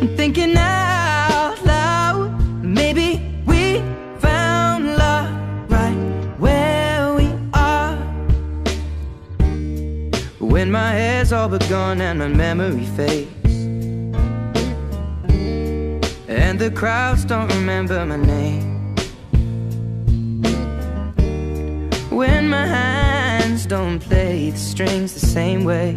I'm thinking out loud. Maybe we found love right where we are. When my hair's all but gone and my memory fades. And the crowds don't remember my name. When my hands don't play the strings the same way.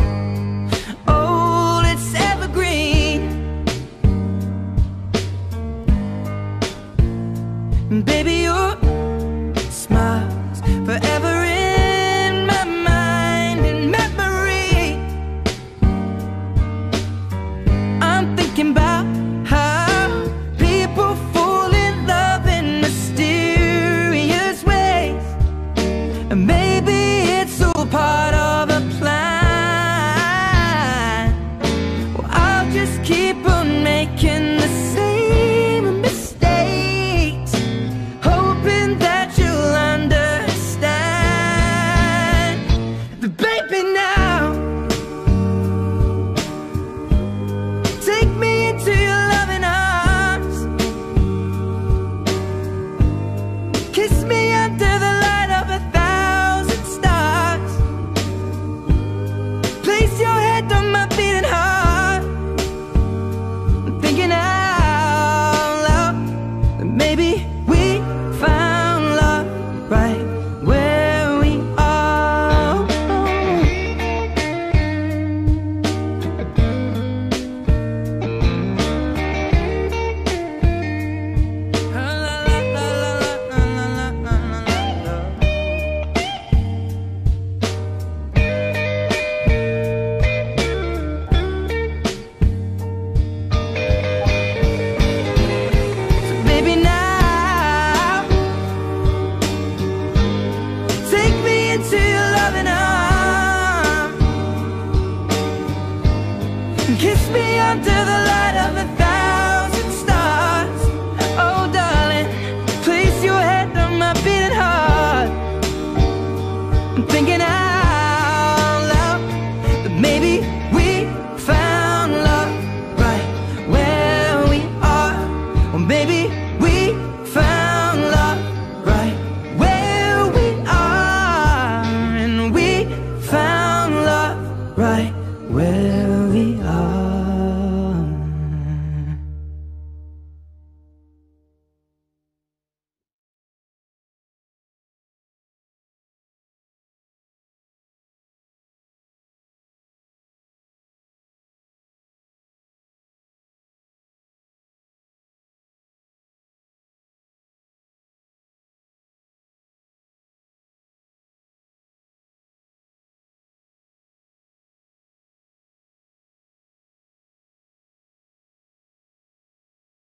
Kiss me under the light of a thousand stars. Oh darling, place your head on my beating heart. I'm thinking out loud That maybe we found love right where we are. Or maybe we found love right where we are. And we found love right where we are.